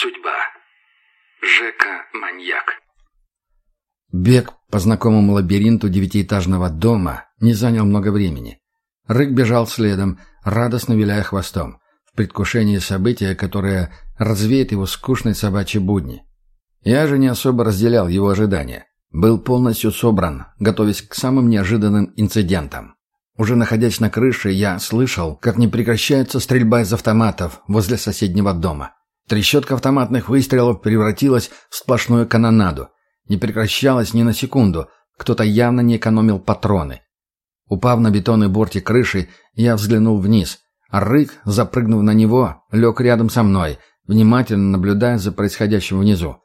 Судьба. Жека-маньяк. Бег по знакомому лабиринту девятиэтажного дома не занял много времени. Рык бежал следом, радостно виляя хвостом, в предвкушении события, которое развеет его скучной собачьи будни. Я же не особо разделял его ожидания. Был полностью собран, готовясь к самым неожиданным инцидентам. Уже находясь на крыше, я слышал, как не прекращается стрельба из автоматов возле соседнего дома. Трещотка автоматных выстрелов превратилась в сплошную канонаду. Не прекращалась ни на секунду. Кто-то явно не экономил патроны. Упав на бетонный бортик крыши, я взглянул вниз. А Рык, запрыгнув на него, лег рядом со мной, внимательно наблюдая за происходящим внизу.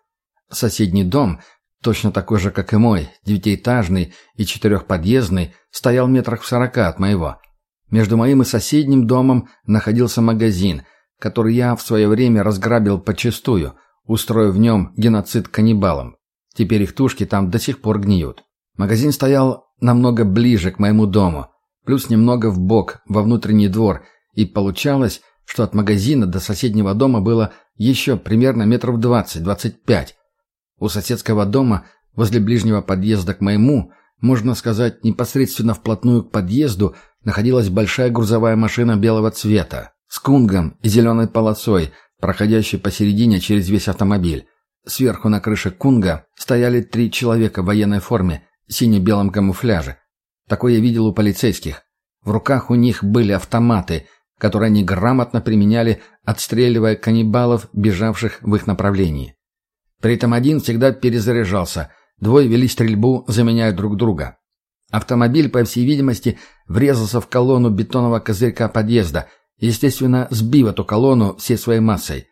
Соседний дом, точно такой же, как и мой, девятиэтажный и четырехподъездный, стоял метрах в сорока от моего. Между моим и соседним домом находился магазин, который я в свое время разграбил почистую, устроив в нем геноцид каннибалам. Теперь их тушки там до сих пор гниют. Магазин стоял намного ближе к моему дому, плюс немного в бок во внутренний двор, и получалось, что от магазина до соседнего дома было еще примерно метров двадцать-двадцать пять. У соседского дома, возле ближнего подъезда к моему, можно сказать, непосредственно вплотную к подъезду, находилась большая грузовая машина белого цвета, с кунгом и зеленой полосой, проходящей посередине через весь автомобиль. Сверху на крыше кунга стояли три человека в военной форме, сине-белом камуфляже. Такое я видел у полицейских. В руках у них были автоматы, которые они грамотно применяли, отстреливая каннибалов, бежавших в их направлении. При этом один всегда перезаряжался, двое вели стрельбу, заменяя друг друга. Автомобиль, по всей видимости, врезался в колонну бетонного козырька подъезда, естественно, сбив эту колонну всей своей массой.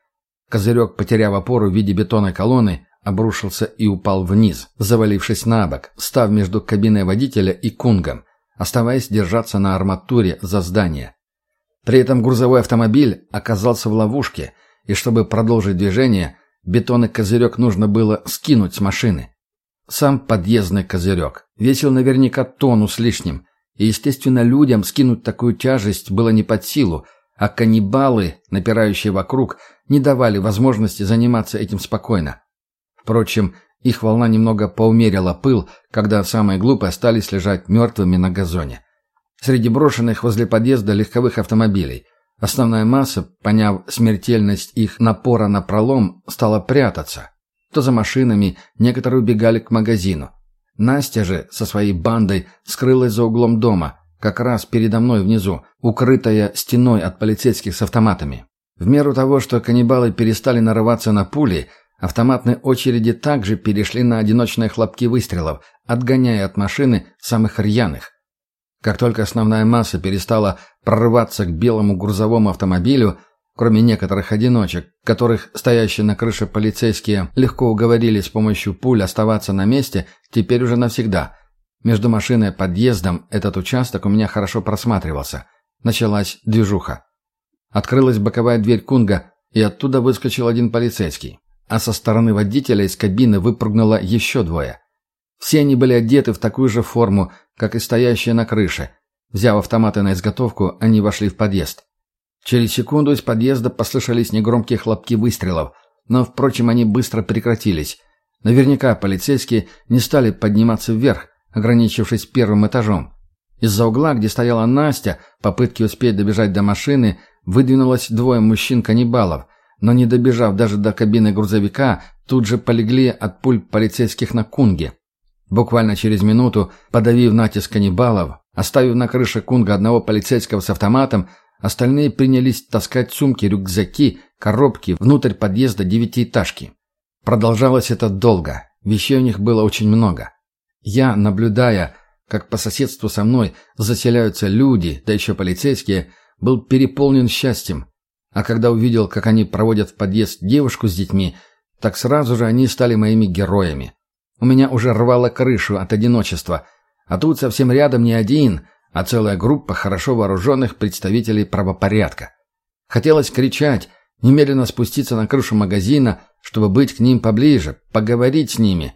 Козырек, потеряв опору в виде бетонной колонны, обрушился и упал вниз, завалившись на бок, став между кабиной водителя и кунгом, оставаясь держаться на арматуре за здание. При этом грузовой автомобиль оказался в ловушке, и чтобы продолжить движение, Бетонный козырек нужно было скинуть с машины. Сам подъездный козырек весил наверняка тонну с лишним, и, естественно, людям скинуть такую тяжесть было не под силу, а каннибалы, напирающие вокруг, не давали возможности заниматься этим спокойно. Впрочем, их волна немного поумерила пыл, когда самые глупые остались лежать мертвыми на газоне. Среди брошенных возле подъезда легковых автомобилей Основная масса, поняв смертельность их напора на пролом, стала прятаться. То за машинами, некоторые убегали к магазину. Настя же со своей бандой скрылась за углом дома, как раз передо мной внизу, укрытая стеной от полицейских с автоматами. В меру того, что каннибалы перестали нарываться на пули, автоматные очереди также перешли на одиночные хлопки выстрелов, отгоняя от машины самых рьяных. Как только основная масса перестала прорываться к белому грузовому автомобилю, кроме некоторых одиночек, которых стоящие на крыше полицейские легко уговорили с помощью пуль оставаться на месте, теперь уже навсегда. Между машиной и подъездом этот участок у меня хорошо просматривался. Началась движуха. Открылась боковая дверь Кунга, и оттуда выскочил один полицейский. А со стороны водителя из кабины выпрыгнуло еще двое. Все они были одеты в такую же форму, как и стоящие на крыше. Взяв автоматы на изготовку, они вошли в подъезд. Через секунду из подъезда послышались негромкие хлопки выстрелов, но, впрочем, они быстро прекратились. Наверняка полицейские не стали подниматься вверх, ограничившись первым этажом. Из-за угла, где стояла Настя, попытки успеть добежать до машины, выдвинулось двое мужчин-каннибалов, но не добежав даже до кабины грузовика, тут же полегли от пуль полицейских на кунге. Буквально через минуту, подавив натиск каннибалов, оставив на крыше кунга одного полицейского с автоматом, остальные принялись таскать сумки, рюкзаки, коробки внутрь подъезда девятиэтажки. Продолжалось это долго, вещей у них было очень много. Я, наблюдая, как по соседству со мной заселяются люди, да еще полицейские, был переполнен счастьем. А когда увидел, как они проводят в подъезд девушку с детьми, так сразу же они стали моими героями. У меня уже рвало крышу от одиночества. А тут совсем рядом не один, а целая группа хорошо вооруженных представителей правопорядка. Хотелось кричать, немедленно спуститься на крышу магазина, чтобы быть к ним поближе, поговорить с ними.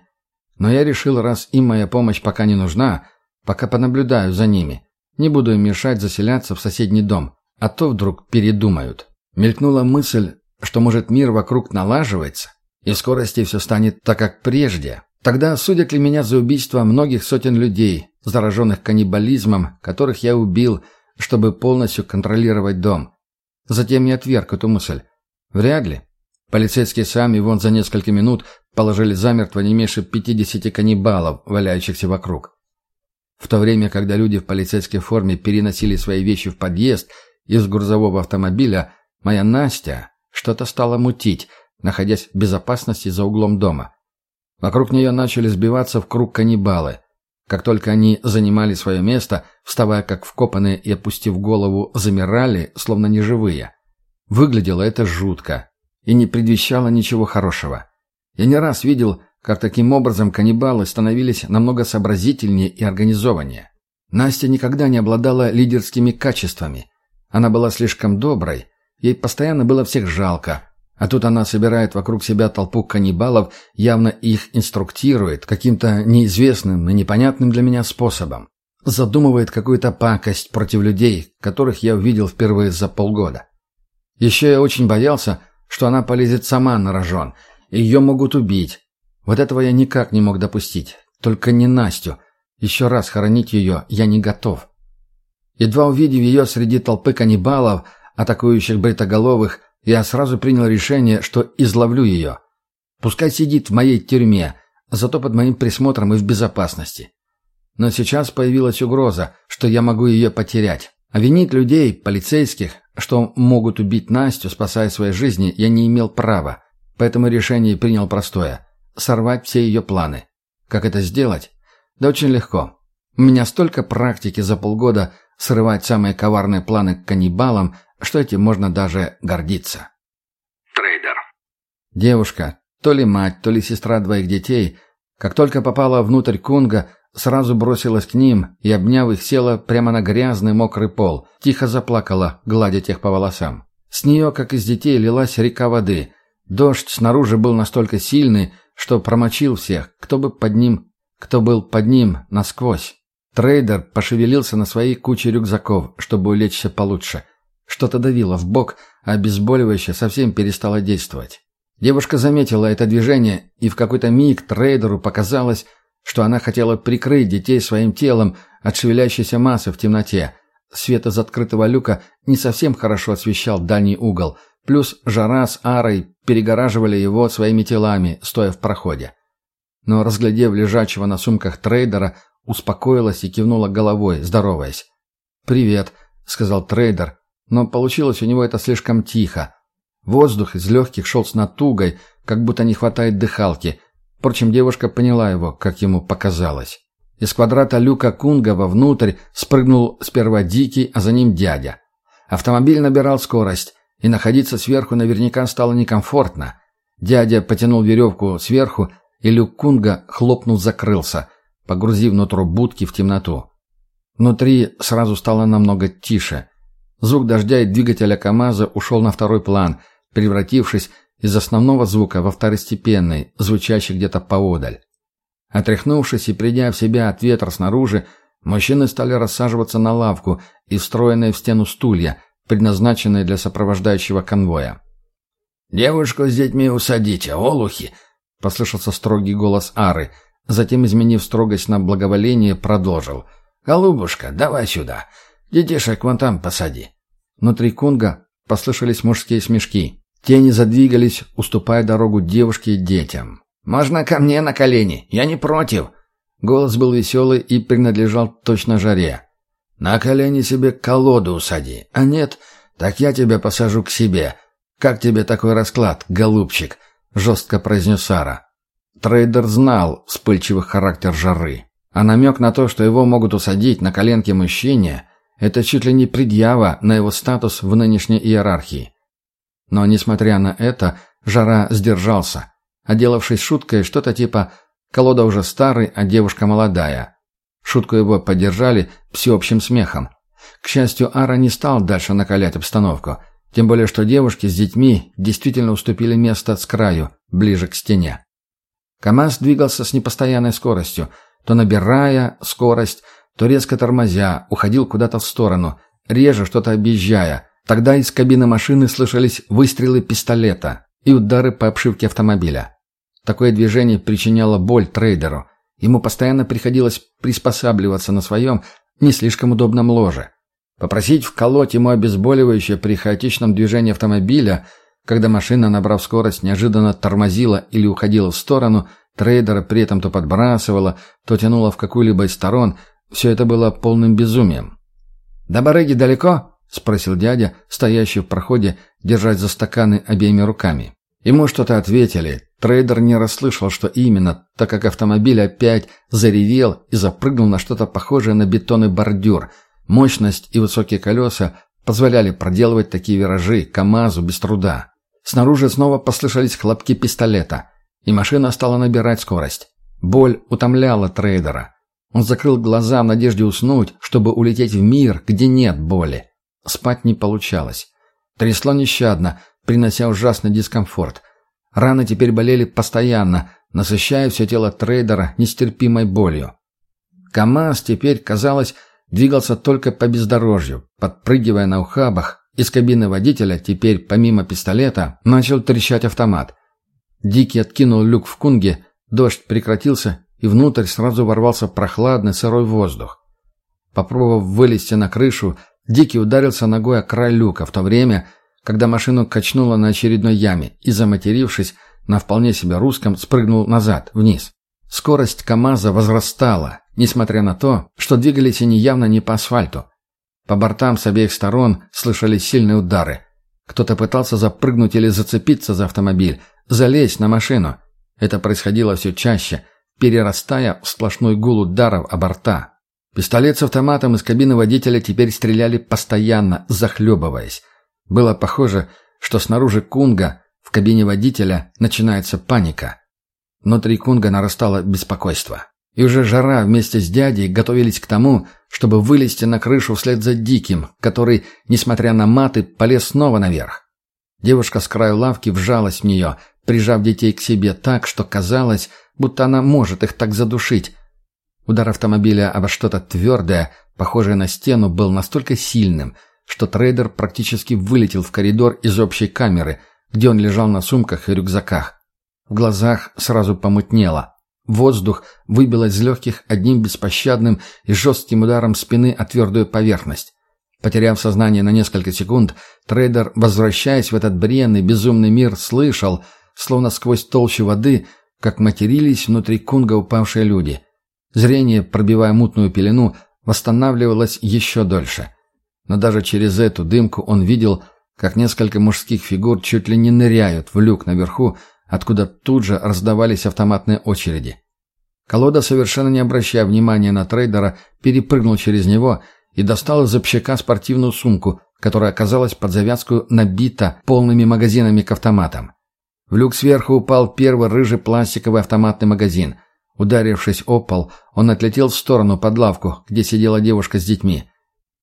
Но я решил, раз им моя помощь пока не нужна, пока понаблюдаю за ними. Не буду им мешать заселяться в соседний дом, а то вдруг передумают. Мелькнула мысль, что, может, мир вокруг налаживается, и в скорости все станет так, как прежде, тогда судят ли меня за убийство многих сотен людей, зараженных каннибализмом, которых я убил, чтобы полностью контролировать дом? Затем я отверг эту мысль. Вряд ли. Полицейские сами вон за несколько минут положили замертво не меньше пятидесяти каннибалов, валяющихся вокруг. В то время, когда люди в полицейской форме переносили свои вещи в подъезд из грузового автомобиля, моя Настя что-то стала мутить, находясь в безопасности за углом дома. Вокруг нее начали сбиваться в круг каннибалы. Как только они занимали свое место, вставая как вкопанные и опустив голову, замирали, словно неживые. Выглядело это жутко и не предвещало ничего хорошего. Я не раз видел, как таким образом каннибалы становились намного сообразительнее и организованнее. Настя никогда не обладала лидерскими качествами. Она была слишком доброй, ей постоянно было всех жалко, а тут она собирает вокруг себя толпу каннибалов, явно их инструктирует каким-то неизвестным и непонятным для меня способом. Задумывает какую-то пакость против людей, которых я увидел впервые за полгода. Еще я очень боялся, что она полезет сама на рожон, и ее могут убить. Вот этого я никак не мог допустить. Только не Настю. Еще раз хоронить ее я не готов. Едва увидев ее среди толпы каннибалов, атакующих бритоголовых, я сразу принял решение, что изловлю ее. Пускай сидит в моей тюрьме, зато под моим присмотром и в безопасности. Но сейчас появилась угроза, что я могу ее потерять. А винить людей, полицейских, что могут убить Настю, спасая свои жизни, я не имел права. Поэтому решение принял простое – сорвать все ее планы. Как это сделать? Да очень легко. У меня столько практики за полгода срывать самые коварные планы к каннибалам, что этим можно даже гордиться. Трейдер. Девушка, то ли мать, то ли сестра двоих детей, как только попала внутрь Кунга, сразу бросилась к ним и, обняв их, села прямо на грязный мокрый пол, тихо заплакала, гладя тех по волосам. С нее, как из детей, лилась река воды. Дождь снаружи был настолько сильный, что промочил всех, кто бы под ним, кто был под ним насквозь. Трейдер пошевелился на своей куче рюкзаков, чтобы улечься получше. Что-то давило в бок, а обезболивающее совсем перестало действовать. Девушка заметила это движение, и в какой-то миг трейдеру показалось, что она хотела прикрыть детей своим телом от шевелящейся массы в темноте. Свет из открытого люка не совсем хорошо освещал дальний угол, плюс жара с арой перегораживали его своими телами, стоя в проходе. Но, разглядев лежачего на сумках трейдера, успокоилась и кивнула головой, здороваясь. «Привет», — сказал трейдер, но получилось у него это слишком тихо. Воздух из легких шел с натугой, как будто не хватает дыхалки — Впрочем, девушка поняла его, как ему показалось. Из квадрата люка Кунга вовнутрь спрыгнул сперва Дикий, а за ним дядя. Автомобиль набирал скорость, и находиться сверху наверняка стало некомфортно. Дядя потянул веревку сверху, и люк Кунга хлопнул закрылся, погрузив нутро будки в темноту. Внутри сразу стало намного тише. Звук дождя и двигателя КамАЗа ушел на второй план, превратившись из основного звука во второстепенный, звучащий где-то поодаль. Отряхнувшись и придя в себя от ветра снаружи, мужчины стали рассаживаться на лавку и встроенные в стену стулья, предназначенные для сопровождающего конвоя. «Девушку с детьми усадите, олухи!» — послышался строгий голос Ары, затем, изменив строгость на благоволение, продолжил. «Голубушка, давай сюда. Детишек вон там посади». Внутри Кунга послышались мужские смешки. Тени задвигались, уступая дорогу девушке и детям. «Можно ко мне на колени? Я не против!» Голос был веселый и принадлежал точно жаре. «На колени себе колоду усади. А нет, так я тебя посажу к себе. Как тебе такой расклад, голубчик?» — жестко произнес Сара. Трейдер знал вспыльчивый характер жары. А намек на то, что его могут усадить на коленке мужчине, это чуть ли не предъява на его статус в нынешней иерархии. Но, несмотря на это, Жара сдержался, оделавшись шуткой что-то типа «колода уже старый, а девушка молодая». Шутку его поддержали всеобщим смехом. К счастью, Ара не стал дальше накалять обстановку, тем более что девушки с детьми действительно уступили место с краю, ближе к стене. КамАЗ двигался с непостоянной скоростью, то набирая скорость, то резко тормозя, уходил куда-то в сторону, реже что-то объезжая, Тогда из кабины машины слышались выстрелы пистолета и удары по обшивке автомобиля. Такое движение причиняло боль трейдеру. Ему постоянно приходилось приспосабливаться на своем не слишком удобном ложе. Попросить вколоть ему обезболивающее при хаотичном движении автомобиля, когда машина, набрав скорость, неожиданно тормозила или уходила в сторону, трейдера при этом то подбрасывала, то тянула в какую-либо из сторон, все это было полным безумием. «До барыги далеко?» — спросил дядя, стоящий в проходе, держась за стаканы обеими руками. Ему что-то ответили. Трейдер не расслышал, что именно, так как автомобиль опять заревел и запрыгнул на что-то похожее на бетонный бордюр. Мощность и высокие колеса позволяли проделывать такие виражи КАМАЗу без труда. Снаружи снова послышались хлопки пистолета, и машина стала набирать скорость. Боль утомляла трейдера. Он закрыл глаза в надежде уснуть, чтобы улететь в мир, где нет боли. Спать не получалось. Трясло нещадно, принося ужасный дискомфорт. Раны теперь болели постоянно, насыщая все тело трейдера нестерпимой болью. КамАЗ теперь, казалось, двигался только по бездорожью, подпрыгивая на ухабах. Из кабины водителя теперь, помимо пистолета, начал трещать автомат. Дикий откинул люк в кунге, дождь прекратился, и внутрь сразу ворвался прохладный сырой воздух. Попробовав вылезти на крышу, Дикий ударился ногой о край люка в то время, когда машину качнуло на очередной яме и, заматерившись, на вполне себе русском спрыгнул назад, вниз. Скорость КамАЗа возрастала, несмотря на то, что двигались они явно не по асфальту. По бортам с обеих сторон слышались сильные удары. Кто-то пытался запрыгнуть или зацепиться за автомобиль, залезть на машину. Это происходило все чаще, перерастая в сплошной гул ударов о борта. Пистолет с автоматом из кабины водителя теперь стреляли постоянно, захлебываясь. Было похоже, что снаружи Кунга, в кабине водителя, начинается паника. Внутри Кунга нарастало беспокойство. И уже жара вместе с дядей готовились к тому, чтобы вылезти на крышу вслед за Диким, который, несмотря на маты, полез снова наверх. Девушка с краю лавки вжалась в нее, прижав детей к себе так, что казалось, будто она может их так задушить. Удар автомобиля обо что-то твердое, похожее на стену, был настолько сильным, что трейдер практически вылетел в коридор из общей камеры, где он лежал на сумках и рюкзаках. В глазах сразу помутнело. Воздух выбил из легких одним беспощадным и жестким ударом спины о твердую поверхность. Потеряв сознание на несколько секунд, трейдер, возвращаясь в этот бренный, безумный мир, слышал, словно сквозь толщу воды, как матерились внутри кунга упавшие люди. Зрение, пробивая мутную пелену, восстанавливалось еще дольше. Но даже через эту дымку он видел, как несколько мужских фигур чуть ли не ныряют в люк наверху, откуда тут же раздавались автоматные очереди. Колода, совершенно не обращая внимания на трейдера, перепрыгнул через него и достал из общака спортивную сумку, которая оказалась под завязку набита полными магазинами к автоматам. В люк сверху упал первый рыжий пластиковый автоматный магазин. Ударившись о пол, он отлетел в сторону под лавку, где сидела девушка с детьми.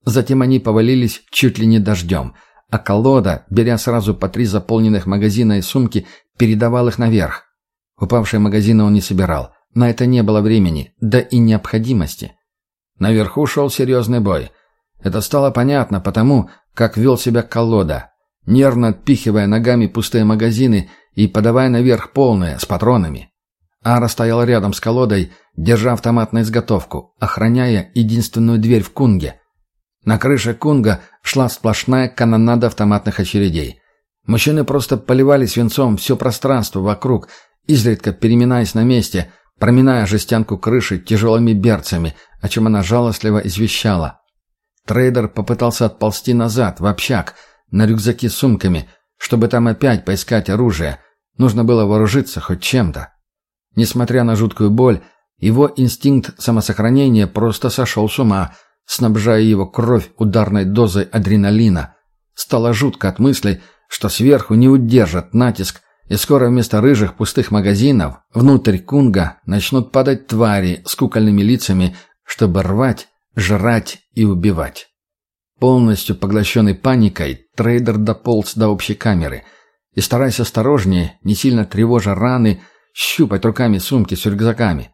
Затем они повалились чуть ли не дождем, а колода, беря сразу по три заполненных магазина и сумки, передавал их наверх. Упавшие магазины он не собирал. На это не было времени, да и необходимости. Наверху шел серьезный бой. Это стало понятно потому, как вел себя колода, нервно отпихивая ногами пустые магазины и подавая наверх полные, с патронами. Ара стоял рядом с колодой, держа автомат на изготовку, охраняя единственную дверь в кунге. На крыше Кунга шла сплошная канонада автоматных очередей. Мужчины просто поливали свинцом все пространство вокруг, изредка переминаясь на месте, проминая жестянку крыши тяжелыми берцами, о чем она жалостливо извещала. Трейдер попытался отползти назад, в общак, на рюкзаки с сумками, чтобы там опять поискать оружие. Нужно было вооружиться хоть чем-то. Несмотря на жуткую боль, его инстинкт самосохранения просто сошел с ума – снабжая его кровь ударной дозой адреналина. Стало жутко от мысли, что сверху не удержат натиск, и скоро вместо рыжих пустых магазинов внутрь кунга начнут падать твари с кукольными лицами, чтобы рвать, жрать и убивать. Полностью поглощенный паникой, трейдер дополз до общей камеры и, стараясь осторожнее, не сильно тревожа раны, щупать руками сумки с рюкзаками.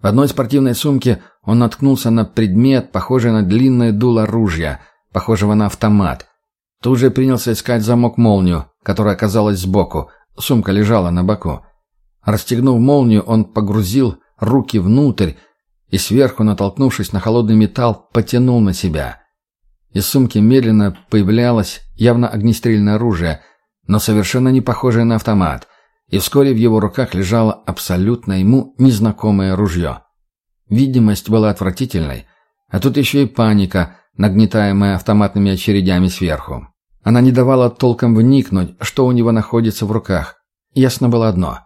В одной спортивной сумке он наткнулся на предмет, похожий на длинное дуло ружья, похожего на автомат. Тут же принялся искать замок-молнию, которая оказалась сбоку. Сумка лежала на боку. Расстегнув молнию, он погрузил руки внутрь и сверху, натолкнувшись на холодный металл, потянул на себя. Из сумки медленно появлялось явно огнестрельное оружие, но совершенно не похожее на автомат, и вскоре в его руках лежало абсолютно ему незнакомое ружье. Видимость была отвратительной, а тут еще и паника, нагнетаемая автоматными очередями сверху. Она не давала толком вникнуть, что у него находится в руках. Ясно было одно.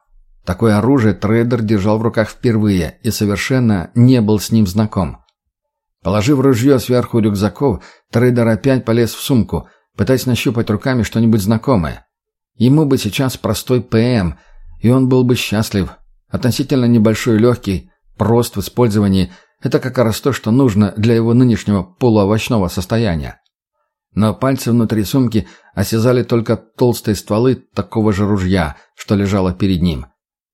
Такое оружие трейдер держал в руках впервые и совершенно не был с ним знаком. Положив ружье сверху рюкзаков, трейдер опять полез в сумку, пытаясь нащупать руками что-нибудь знакомое. Ему бы сейчас простой ПМ, и он был бы счастлив. Относительно небольшой легкий, прост в использовании – это как раз то, что нужно для его нынешнего полуовощного состояния. Но пальцы внутри сумки осязали только толстые стволы такого же ружья, что лежало перед ним.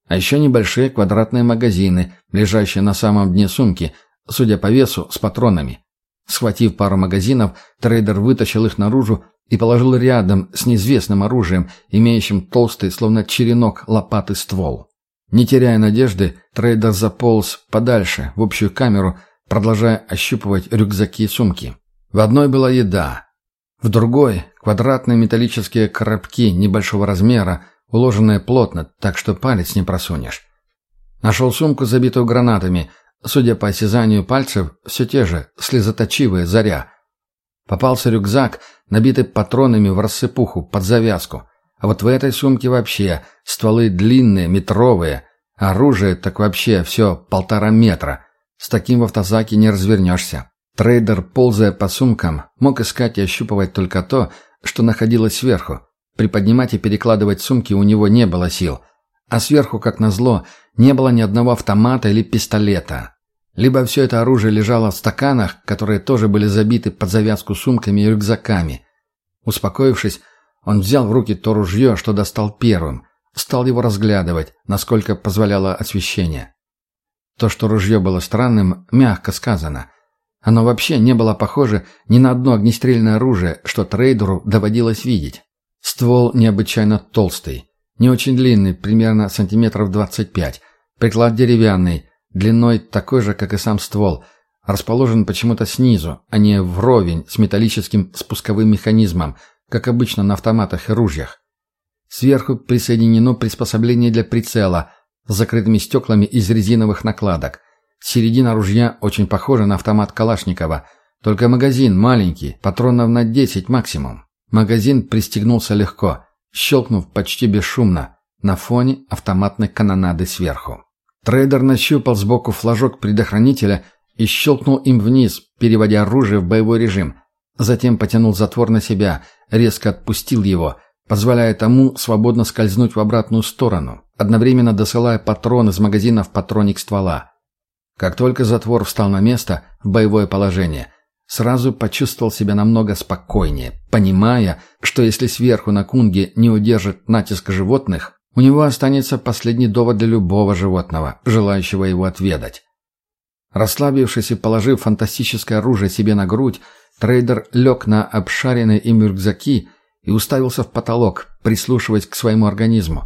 А еще небольшие квадратные магазины, лежащие на самом дне сумки – судя по весу, с патронами. Схватив пару магазинов, трейдер вытащил их наружу и положил рядом с неизвестным оружием, имеющим толстый, словно черенок, лопаты ствол. Не теряя надежды, трейдер заполз подальше, в общую камеру, продолжая ощупывать рюкзаки и сумки. В одной была еда, в другой – квадратные металлические коробки небольшого размера, уложенные плотно, так что палец не просунешь. Нашел сумку, забитую гранатами, Судя по осязанию пальцев, все те же, слезоточивые, заря. Попался рюкзак, набитый патронами в рассыпуху, под завязку. А вот в этой сумке вообще стволы длинные, метровые. Оружие так вообще все полтора метра. С таким в автозаке не развернешься. Трейдер, ползая по сумкам, мог искать и ощупывать только то, что находилось сверху. Приподнимать и перекладывать сумки у него не было сил. А сверху, как назло, не было ни одного автомата или пистолета. Либо все это оружие лежало в стаканах, которые тоже были забиты под завязку сумками и рюкзаками. Успокоившись, он взял в руки то ружье, что достал первым, стал его разглядывать, насколько позволяло освещение. То, что ружье было странным, мягко сказано. Оно вообще не было похоже ни на одно огнестрельное оружие, что трейдеру доводилось видеть. Ствол необычайно толстый, не очень длинный, примерно сантиметров 25. Приклад деревянный, длиной такой же, как и сам ствол. Расположен почему-то снизу, а не вровень с металлическим спусковым механизмом, как обычно на автоматах и ружьях. Сверху присоединено приспособление для прицела с закрытыми стеклами из резиновых накладок. Середина ружья очень похожа на автомат Калашникова, только магазин маленький, патронов на 10 максимум. Магазин пристегнулся легко – щелкнув почти бесшумно, на фоне автоматной канонады сверху. Трейдер нащупал сбоку флажок предохранителя и щелкнул им вниз, переводя оружие в боевой режим. Затем потянул затвор на себя, резко отпустил его, позволяя тому свободно скользнуть в обратную сторону, одновременно досылая патрон из магазина в патроник ствола. Как только затвор встал на место, в боевое положение – Сразу почувствовал себя намного спокойнее, понимая, что если сверху на кунге не удержит натиск животных, у него останется последний довод для любого животного, желающего его отведать. Расслабившись и положив фантастическое оружие себе на грудь, трейдер лег на обшаренные им рюкзаки и уставился в потолок, прислушиваясь к своему организму.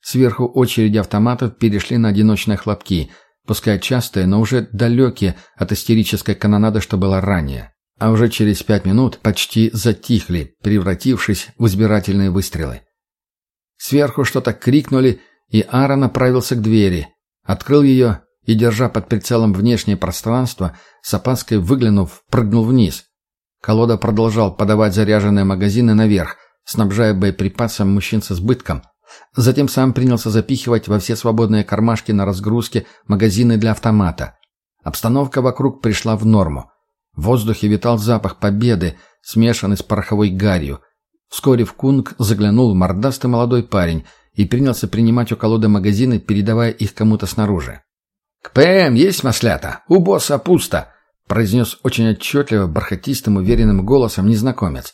Сверху очереди автоматов перешли на одиночные хлопки – пускай частые, но уже далекие от истерической канонады, что было ранее. А уже через пять минут почти затихли, превратившись в избирательные выстрелы. Сверху что-то крикнули, и Ара направился к двери. Открыл ее и, держа под прицелом внешнее пространство, с опаской выглянув, прыгнул вниз. Колода продолжал подавать заряженные магазины наверх, снабжая боеприпасом мужчин с избытком – Затем сам принялся запихивать во все свободные кармашки на разгрузке магазины для автомата. Обстановка вокруг пришла в норму. В воздухе витал запах победы, смешанный с пороховой гарью. Вскоре в кунг заглянул мордастый молодой парень и принялся принимать у колоды магазины, передавая их кому-то снаружи. «К ПМ есть маслята? У босса пусто!» — произнес очень отчетливо, бархатистым, уверенным голосом незнакомец.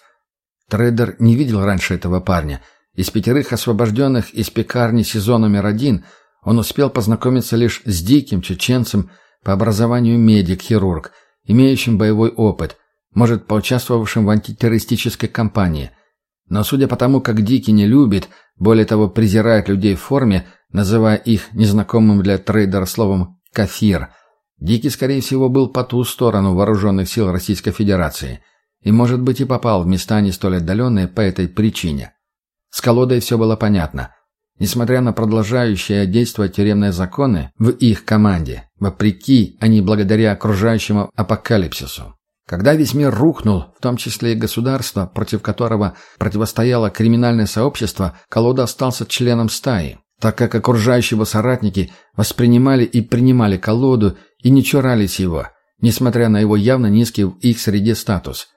Трейдер не видел раньше этого парня — из пятерых освобожденных из пекарни СИЗО номер один он успел познакомиться лишь с диким чеченцем по образованию медик-хирург, имеющим боевой опыт, может, поучаствовавшим в антитеррористической кампании. Но судя по тому, как Дики не любит, более того, презирает людей в форме, называя их незнакомым для трейдера словом «кафир», Дики, скорее всего, был по ту сторону вооруженных сил Российской Федерации и, может быть, и попал в места не столь отдаленные по этой причине. С колодой все было понятно. Несмотря на продолжающие действовать тюремные законы в их команде, вопреки, а не благодаря окружающему апокалипсису. Когда весь мир рухнул, в том числе и государство, против которого противостояло криминальное сообщество, Колода остался членом стаи, так как окружающие его соратники воспринимали и принимали Колоду и не чурались его, несмотря на его явно низкий в их среде статус.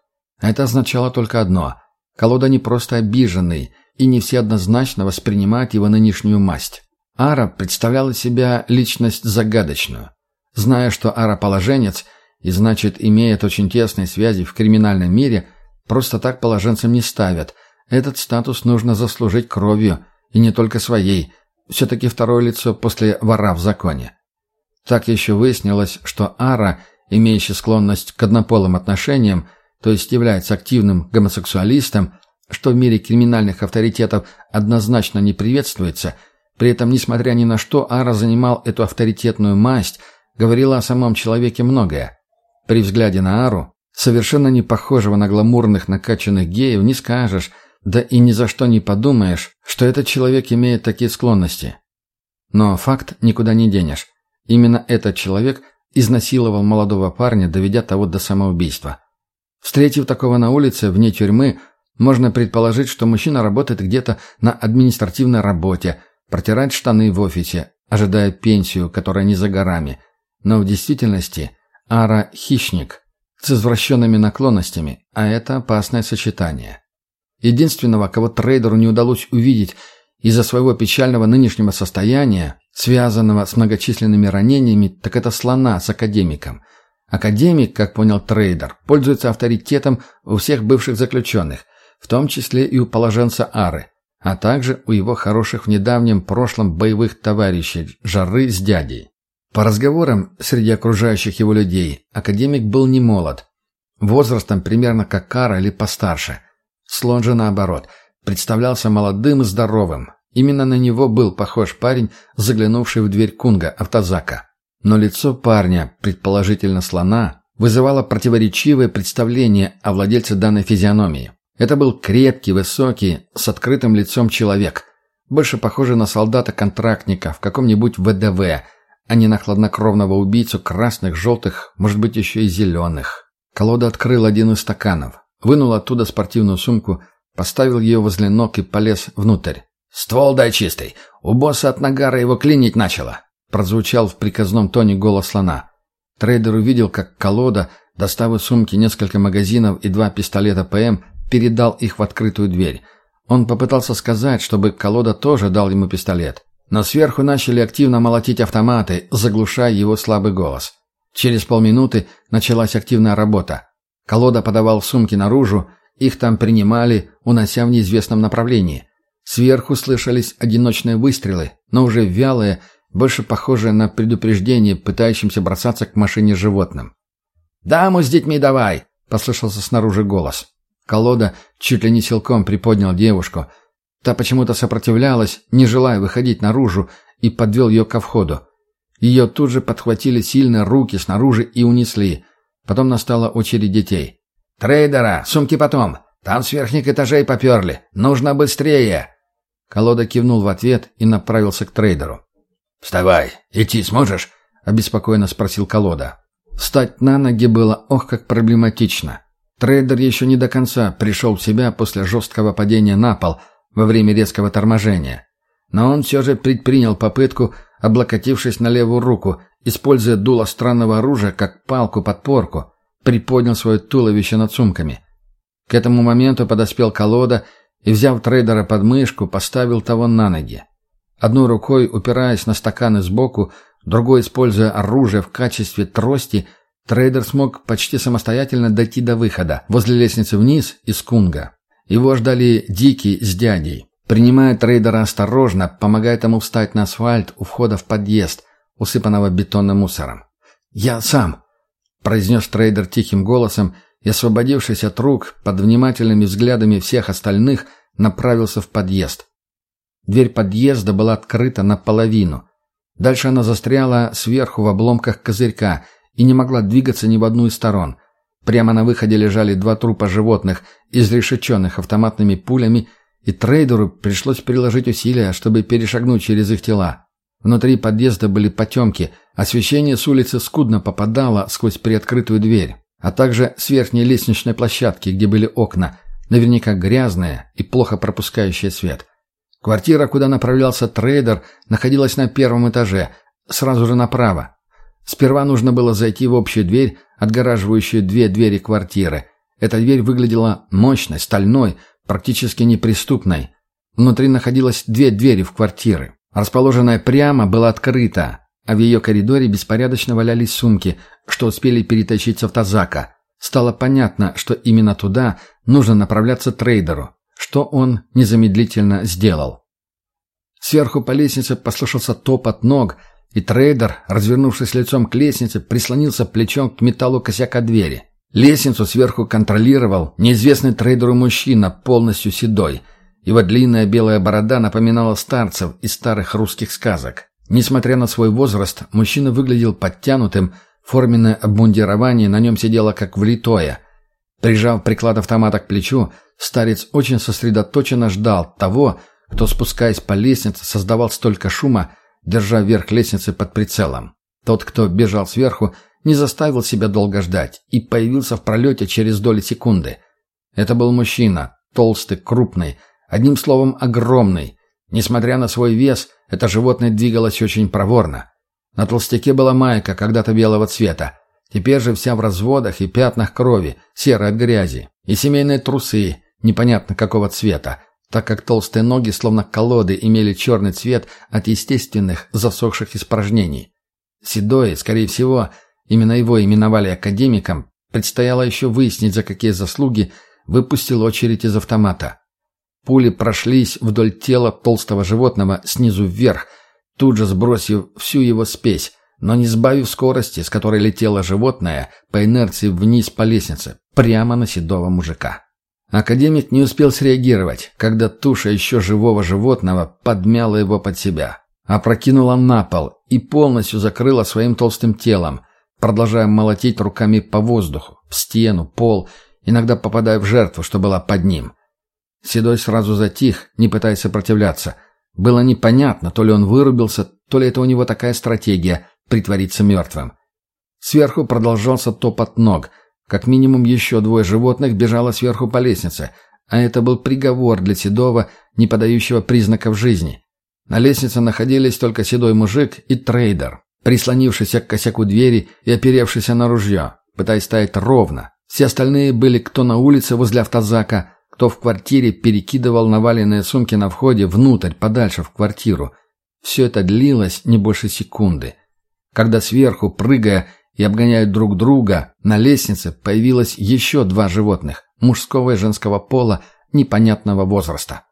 Это означало только одно – Колода не просто обиженный, и не все однозначно воспринимают его нынешнюю масть. Ара представляла себя личность загадочную. Зная, что Ара положенец и, значит, имеет очень тесные связи в криминальном мире, просто так положенцам не ставят. Этот статус нужно заслужить кровью, и не только своей, все-таки второе лицо после вора в законе. Так еще выяснилось, что Ара, имеющий склонность к однополым отношениям, то есть является активным гомосексуалистом, что в мире криминальных авторитетов однозначно не приветствуется, при этом, несмотря ни на что, Ара занимал эту авторитетную масть, говорила о самом человеке многое. При взгляде на Ару, совершенно не похожего на гламурных накачанных геев, не скажешь, да и ни за что не подумаешь, что этот человек имеет такие склонности. Но факт никуда не денешь. Именно этот человек изнасиловал молодого парня, доведя того до самоубийства. Встретив такого на улице, вне тюрьмы, можно предположить, что мужчина работает где-то на административной работе, протирает штаны в офисе, ожидая пенсию, которая не за горами. Но в действительности Ара – хищник с извращенными наклонностями, а это опасное сочетание. Единственного, кого трейдеру не удалось увидеть из-за своего печального нынешнего состояния, связанного с многочисленными ранениями, так это слона с академиком. Академик, как понял трейдер, пользуется авторитетом у всех бывших заключенных, в том числе и у положенца Ары, а также у его хороших в недавнем прошлом боевых товарищей Жары с дядей. По разговорам среди окружающих его людей, академик был не молод, возрастом примерно как Кара или постарше. Слон же наоборот, представлялся молодым и здоровым. Именно на него был похож парень, заглянувший в дверь Кунга, автозака. Но лицо парня, предположительно слона, вызывало противоречивое представление о владельце данной физиономии. Это был крепкий, высокий, с открытым лицом человек, больше похожий на солдата-контрактника в каком-нибудь ВДВ, а не на хладнокровного убийцу красных, желтых, может быть, еще и зеленых. Колода открыл один из стаканов, вынул оттуда спортивную сумку, поставил ее возле ног и полез внутрь. «Ствол дай чистый! У босса от нагара его клинить начало!» Прозвучал в приказном тоне голос слона. Трейдер увидел, как колода, достав из сумки несколько магазинов и два пистолета ПМ, передал их в открытую дверь. Он попытался сказать, чтобы колода тоже дал ему пистолет. Но сверху начали активно молотить автоматы, заглушая его слабый голос. Через полминуты началась активная работа. Колода подавал сумки наружу, их там принимали, унося в неизвестном направлении. Сверху слышались одиночные выстрелы, но уже вялые, больше похожие на предупреждение, пытающимся бросаться к машине животным. «Даму с детьми давай!» — послышался снаружи голос. Колода чуть ли не силком приподнял девушку — Та почему-то сопротивлялась, не желая выходить наружу, и подвел ее ко входу. Ее тут же подхватили сильные руки снаружи и унесли. Потом настала очередь детей. «Трейдера! Сумки потом! Там с верхних этажей поперли! Нужно быстрее!» Колода кивнул в ответ и направился к трейдеру. «Вставай! Идти сможешь?» — обеспокоенно спросил Колода. Встать на ноги было ох как проблематично. Трейдер еще не до конца пришел в себя после жесткого падения на пол — во время резкого торможения. Но он все же предпринял попытку, облокотившись на левую руку, используя дуло странного оружия как палку-подпорку, приподнял свое туловище над сумками. К этому моменту подоспел колода и, взяв трейдера под мышку, поставил того на ноги. Одной рукой, упираясь на стаканы сбоку, другой, используя оружие в качестве трости, трейдер смог почти самостоятельно дойти до выхода, возле лестницы вниз из Кунга. Его ждали Дики с дядей. Принимая трейдера осторожно, помогая ему встать на асфальт у входа в подъезд, усыпанного бетонным мусором. «Я сам», — произнес трейдер тихим голосом и, освободившись от рук, под внимательными взглядами всех остальных, направился в подъезд. Дверь подъезда была открыта наполовину. Дальше она застряла сверху в обломках козырька и не могла двигаться ни в одну из сторон. Прямо на выходе лежали два трупа животных, изрешеченных автоматными пулями, и трейдеру пришлось приложить усилия, чтобы перешагнуть через их тела. Внутри подъезда были потемки, освещение с улицы скудно попадало сквозь приоткрытую дверь, а также с верхней лестничной площадки, где были окна, наверняка грязные и плохо пропускающие свет. Квартира, куда направлялся трейдер, находилась на первом этаже, сразу же направо. Сперва нужно было зайти в общую дверь, отгораживающую две двери квартиры. Эта дверь выглядела мощной, стальной, практически неприступной. Внутри находилось две двери в квартиры. Расположенная прямо была открыта, а в ее коридоре беспорядочно валялись сумки, что успели перетащить с автозака. Стало понятно, что именно туда нужно направляться трейдеру, что он незамедлительно сделал. Сверху по лестнице послышался топот ног, и трейдер, развернувшись лицом к лестнице, прислонился плечом к металлу косяка двери. Лестницу сверху контролировал неизвестный трейдеру мужчина, полностью седой. Его длинная белая борода напоминала старцев из старых русских сказок. Несмотря на свой возраст, мужчина выглядел подтянутым, форменное обмундирование на нем сидело как влитое. Прижав приклад автомата к плечу, старец очень сосредоточенно ждал того, кто, спускаясь по лестнице, создавал столько шума, держа верх лестницы под прицелом. Тот, кто бежал сверху, не заставил себя долго ждать и появился в пролете через доли секунды. Это был мужчина, толстый, крупный, одним словом, огромный. Несмотря на свой вес, это животное двигалось очень проворно. На толстяке была майка когда-то белого цвета, теперь же вся в разводах и пятнах крови, серой от грязи, и семейные трусы, непонятно какого цвета, так как толстые ноги, словно колоды, имели черный цвет от естественных засохших испражнений. Седой, скорее всего, именно его именовали академиком, предстояло еще выяснить, за какие заслуги выпустил очередь из автомата. Пули прошлись вдоль тела толстого животного снизу вверх, тут же сбросив всю его спесь, но не сбавив скорости, с которой летело животное, по инерции вниз по лестнице, прямо на седого мужика. Академик не успел среагировать, когда туша еще живого животного подмяла его под себя, опрокинула на пол и полностью закрыла своим толстым телом, продолжая молотить руками по воздуху, в стену, пол, иногда попадая в жертву, что была под ним. Седой сразу затих, не пытаясь сопротивляться. Было непонятно, то ли он вырубился, то ли это у него такая стратегия — притвориться мертвым. Сверху продолжался топот ног. Как минимум еще двое животных бежало сверху по лестнице, а это был приговор для Седова, не подающего признаков жизни. На лестнице находились только седой мужик и трейдер, прислонившийся к косяку двери и оперевшийся на ружье, пытаясь стоять ровно. Все остальные были кто на улице возле автозака, кто в квартире перекидывал наваленные сумки на входе внутрь, подальше в квартиру. Все это длилось не больше секунды. Когда сверху, прыгая и обгоняя друг друга, на лестнице появилось еще два животных, мужского и женского пола, непонятного возраста.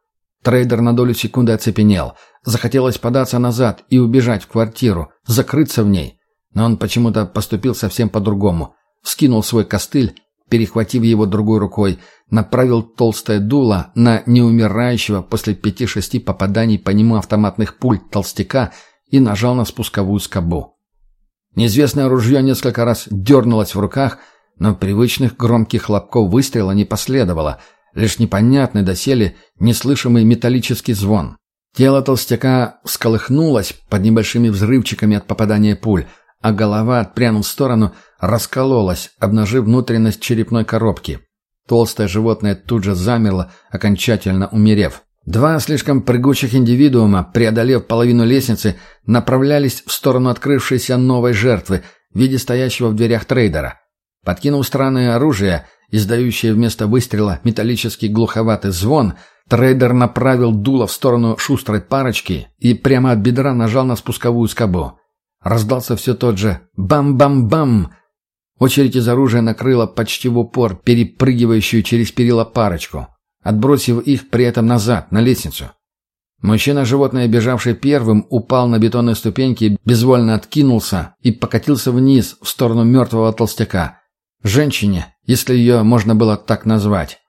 Трейдер на долю секунды оцепенел. Захотелось податься назад и убежать в квартиру, закрыться в ней. Но он почему-то поступил совсем по-другому. Скинул свой костыль перехватив его другой рукой, направил толстое дуло на неумирающего после пяти-шести попаданий по нему автоматных пуль толстяка и нажал на спусковую скобу. Неизвестное ружье несколько раз дернулось в руках, но привычных громких хлопков выстрела не последовало, лишь непонятный доселе неслышимый металлический звон. Тело толстяка всколыхнулось под небольшими взрывчиками от попадания пуль, а голова, отпрянув в сторону, раскололась, обнажив внутренность черепной коробки. Толстое животное тут же замерло, окончательно умерев. Два слишком прыгучих индивидуума, преодолев половину лестницы, направлялись в сторону открывшейся новой жертвы в виде стоящего в дверях трейдера. Подкинув странное оружие, издающее вместо выстрела металлический глуховатый звон, трейдер направил дуло в сторону шустрой парочки и прямо от бедра нажал на спусковую скобу. Раздался все тот же «бам-бам-бам», Очередь из оружия накрыла почти в упор перепрыгивающую через перила парочку, отбросив их при этом назад, на лестницу. Мужчина-животное, бежавший первым, упал на бетонные ступеньки, безвольно откинулся и покатился вниз в сторону мертвого толстяка. Женщине, если ее можно было так назвать.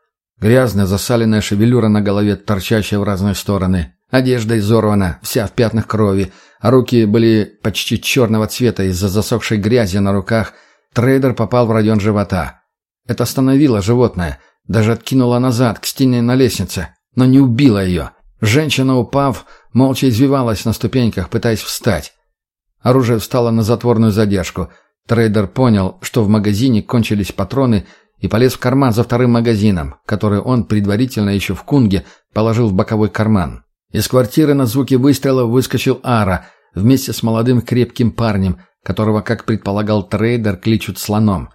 Грязная засаленная шевелюра на голове, торчащая в разные стороны. Одежда изорвана, вся в пятнах крови, а руки были почти черного цвета из-за засохшей грязи на руках. Трейдер попал в район живота. Это остановило животное, даже откинуло назад к стене на лестнице, но не убило ее. Женщина, упав, молча извивалась на ступеньках, пытаясь встать. Оружие встало на затворную задержку. Трейдер понял, что в магазине кончились патроны, и полез в карман за вторым магазином, который он предварительно еще в кунге положил в боковой карман. Из квартиры на звуки выстрела выскочил Ара вместе с молодым крепким парнем, которого, как предполагал трейдер, кличут слоном.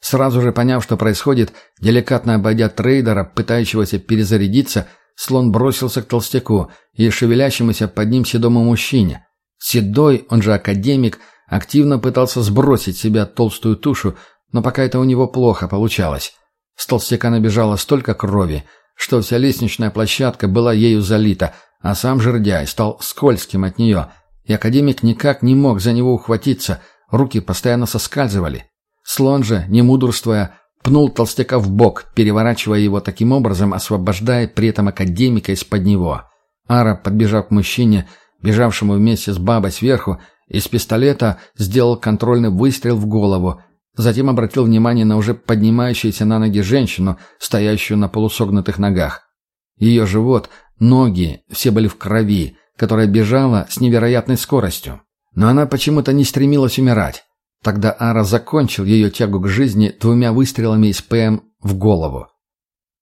Сразу же поняв, что происходит, деликатно обойдя трейдера, пытающегося перезарядиться, слон бросился к толстяку и шевелящемуся под ним седому мужчине. Седой, он же академик, активно пытался сбросить себя толстую тушу, но пока это у него плохо получалось. С толстяка набежало столько крови, что вся лестничная площадка была ею залита – а сам жердяй стал скользким от нее, и академик никак не мог за него ухватиться, руки постоянно соскальзывали. Слон же, не мудрствуя, пнул толстяка в бок, переворачивая его таким образом, освобождая при этом академика из-под него. Ара, подбежав к мужчине, бежавшему вместе с бабой сверху, из пистолета сделал контрольный выстрел в голову, затем обратил внимание на уже поднимающуюся на ноги женщину, стоящую на полусогнутых ногах. Ее живот Ноги все были в крови, которая бежала с невероятной скоростью. Но она почему-то не стремилась умирать. Тогда Ара закончил ее тягу к жизни двумя выстрелами из ПМ в голову.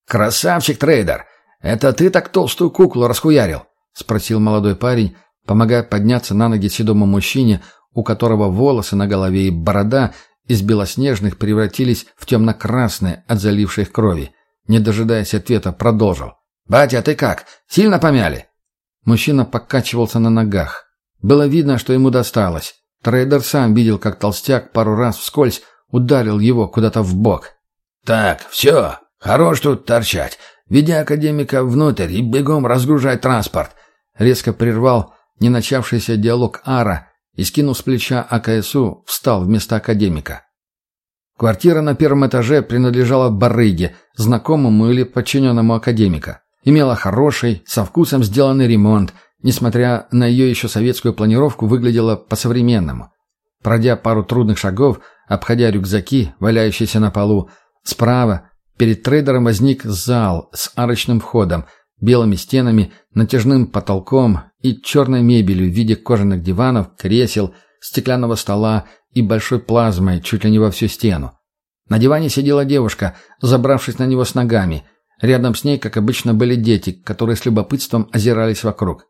«Красавчик, трейдер! Это ты так толстую куклу расхуярил?» — спросил молодой парень, помогая подняться на ноги седому мужчине, у которого волосы на голове и борода из белоснежных превратились в темно-красные от залившей их крови. Не дожидаясь ответа, продолжил. «Батя, ты как? Сильно помяли?» Мужчина покачивался на ногах. Было видно, что ему досталось. Трейдер сам видел, как толстяк пару раз вскользь ударил его куда-то в бок. «Так, все, хорош тут торчать. Веди академика внутрь и бегом разгружай транспорт», — резко прервал не начавшийся диалог Ара и, скинув с плеча АКСУ, встал вместо академика. Квартира на первом этаже принадлежала барыге, знакомому или подчиненному академика имела хороший, со вкусом сделанный ремонт, несмотря на ее еще советскую планировку, выглядела по-современному. Пройдя пару трудных шагов, обходя рюкзаки, валяющиеся на полу, справа перед трейдером возник зал с арочным входом, белыми стенами, натяжным потолком и черной мебелью в виде кожаных диванов, кресел, стеклянного стола и большой плазмой чуть ли не во всю стену. На диване сидела девушка, забравшись на него с ногами – Рядом с ней, как обычно, были дети, которые с любопытством озирались вокруг.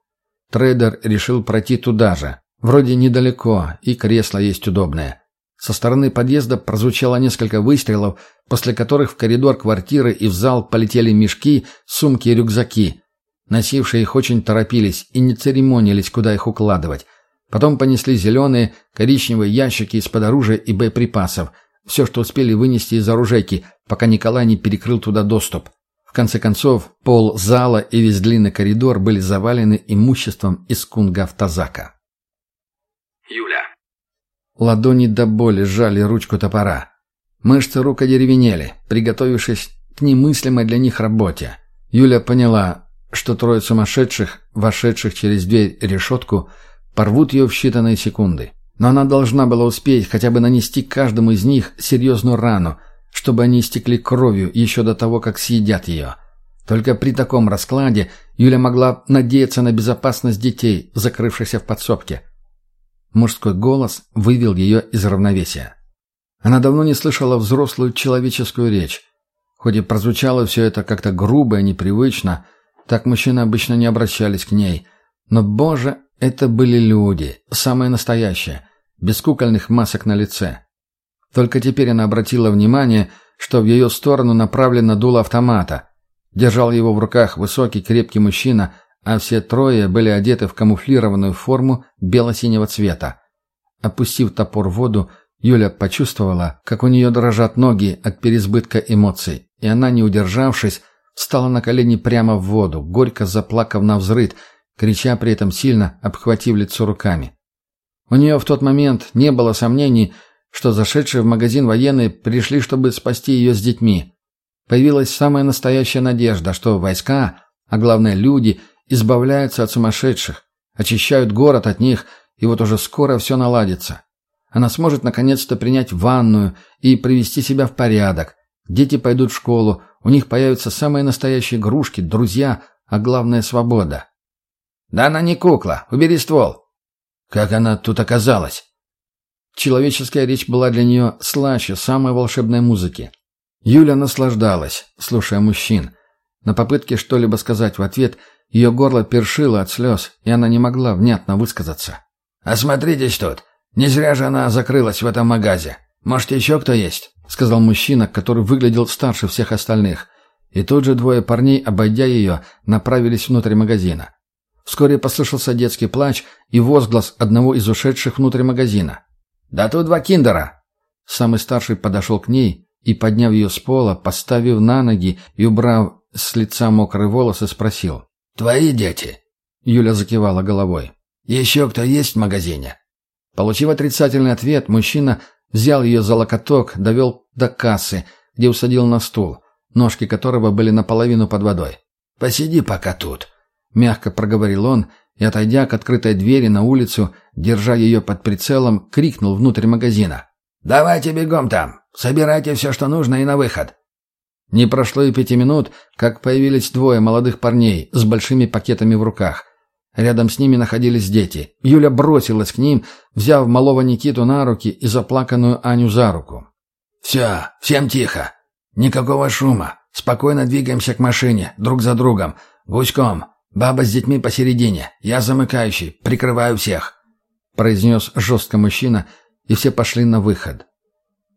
Трейдер решил пройти туда же. Вроде недалеко, и кресло есть удобное. Со стороны подъезда прозвучало несколько выстрелов, после которых в коридор квартиры и в зал полетели мешки, сумки и рюкзаки. Носившие их очень торопились и не церемонились, куда их укладывать. Потом понесли зеленые, коричневые ящики из-под оружия и боеприпасов. Все, что успели вынести из оружейки, пока Николай не перекрыл туда доступ. В конце концов, пол зала и весь длинный коридор были завалены имуществом из кунга-автозака. Юля. Ладони до боли сжали ручку топора. Мышцы рук одеревенели, приготовившись к немыслимой для них работе. Юля поняла, что трое сумасшедших, вошедших через дверь решетку, порвут ее в считанные секунды. Но она должна была успеть хотя бы нанести каждому из них серьезную рану, чтобы они истекли кровью еще до того, как съедят ее. Только при таком раскладе Юля могла надеяться на безопасность детей, закрывшихся в подсобке. Мужской голос вывел ее из равновесия. Она давно не слышала взрослую человеческую речь. Хоть и прозвучало все это как-то грубо и непривычно, так мужчины обычно не обращались к ней. Но, боже, это были люди, самые настоящие, без кукольных масок на лице. Только теперь она обратила внимание, что в ее сторону направлено дуло автомата. Держал его в руках высокий крепкий мужчина, а все трое были одеты в камуфлированную форму бело-синего цвета. Опустив топор в воду, Юля почувствовала, как у нее дрожат ноги от переизбытка эмоций, и она, не удержавшись, встала на колени прямо в воду, горько заплакав на взрыд, крича при этом сильно, обхватив лицо руками. У нее в тот момент не было сомнений, что зашедшие в магазин военные пришли, чтобы спасти ее с детьми. Появилась самая настоящая надежда, что войска, а главное люди, избавляются от сумасшедших, очищают город от них, и вот уже скоро все наладится. Она сможет наконец-то принять ванную и привести себя в порядок. Дети пойдут в школу, у них появятся самые настоящие игрушки, друзья, а главное – свобода. «Да она не кукла, убери ствол!» «Как она тут оказалась?» Человеческая речь была для нее слаще самой волшебной музыки. Юля наслаждалась, слушая мужчин. На попытке что-либо сказать в ответ ее горло першило от слез, и она не могла внятно высказаться. «Осмотритесь тут. Не зря же она закрылась в этом магазе. Может, еще кто есть?» — сказал мужчина, который выглядел старше всех остальных. И тут же двое парней, обойдя ее, направились внутрь магазина. Вскоре послышался детский плач и возглас одного из ушедших внутрь магазина. «Да тут два киндера!» Самый старший подошел к ней и, подняв ее с пола, поставив на ноги и убрав с лица мокрые волосы, спросил. «Твои дети?» Юля закивала головой. «Еще кто есть в магазине?» Получив отрицательный ответ, мужчина взял ее за локоток, довел до кассы, где усадил на стул, ножки которого были наполовину под водой. «Посиди пока тут», — мягко проговорил он и, отойдя к открытой двери на улицу, держа ее под прицелом, крикнул внутрь магазина. «Давайте бегом там! Собирайте все, что нужно, и на выход!» Не прошло и пяти минут, как появились двое молодых парней с большими пакетами в руках. Рядом с ними находились дети. Юля бросилась к ним, взяв малого Никиту на руки и заплаканную Аню за руку. «Все, всем тихо. Никакого шума. Спокойно двигаемся к машине, друг за другом. Гуськом. Баба с детьми посередине. Я замыкающий, прикрываю всех», — произнес жестко мужчина, и все пошли на выход.